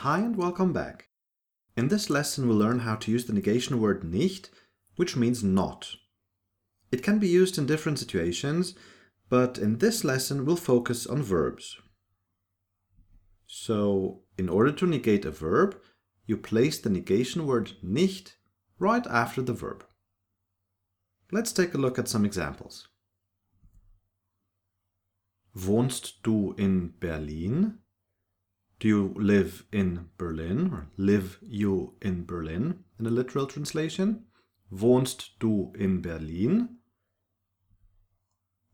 Hi and welcome back. In this lesson we'll learn how to use the negation word nicht, which means not. It can be used in different situations, but in this lesson we'll focus on verbs. So, in order to negate a verb, you place the negation word nicht right after the verb. Let's take a look at some examples. Wohnst du in Berlin? Do you live in Berlin? Or live you in Berlin in a literal translation? Wohnst du in Berlin?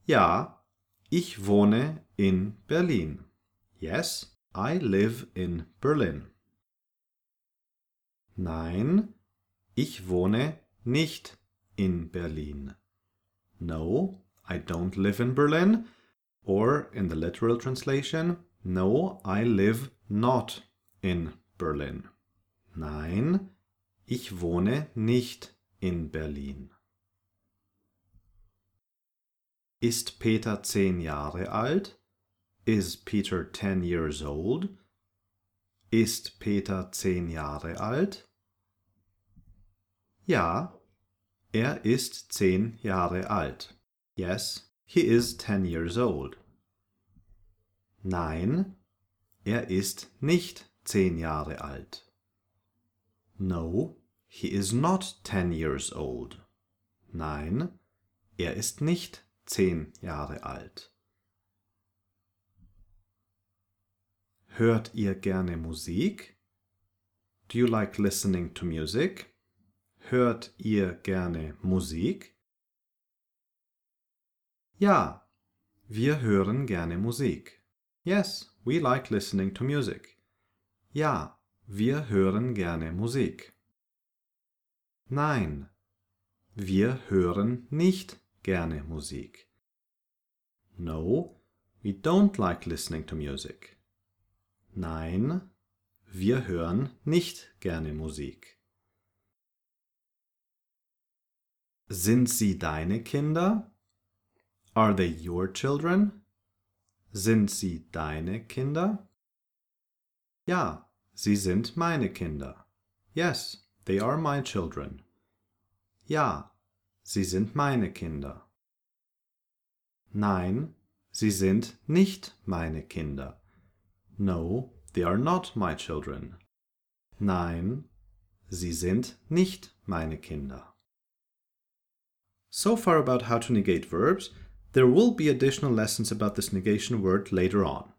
Ja, ich wohne in Berlin. Yes, I live in Berlin. Nein, ich wohne nicht in Berlin. No, I don't live in Berlin. Or in the literal translation, no, I live not in Berlin. Nein, ich wohne nicht in Berlin. Ist Peter zehn Jahre alt? Is Peter ten years old? Ist Peter zehn Jahre alt? Ja, er ist zehn Jahre alt. Yes, he is ten years old. Nein, er ist nicht zehn Jahre alt. No, he is not ten years old. Nein, er ist nicht zehn Jahre alt. Hört ihr gerne Musik? Do you like listening to music? Hört ihr gerne Musik? Ja, wir hören gerne Musik. Yes, we like listening to music. Ja, wir hören gerne Musik. Nein, wir hören nicht gerne Musik. No, we don't like listening to music. Nein, wir hören nicht gerne Musik. Sind sie deine Kinder? Are they your children? Sind sie deine Kinder? Ja, sie sind meine Kinder. Yes, they are my children. Ja, sie sind meine Kinder. Nein, sie sind nicht meine Kinder. No, they are not my children. Nein, sie sind nicht meine Kinder. So far about how to negate verbs. There will be additional lessons about this negation word later on.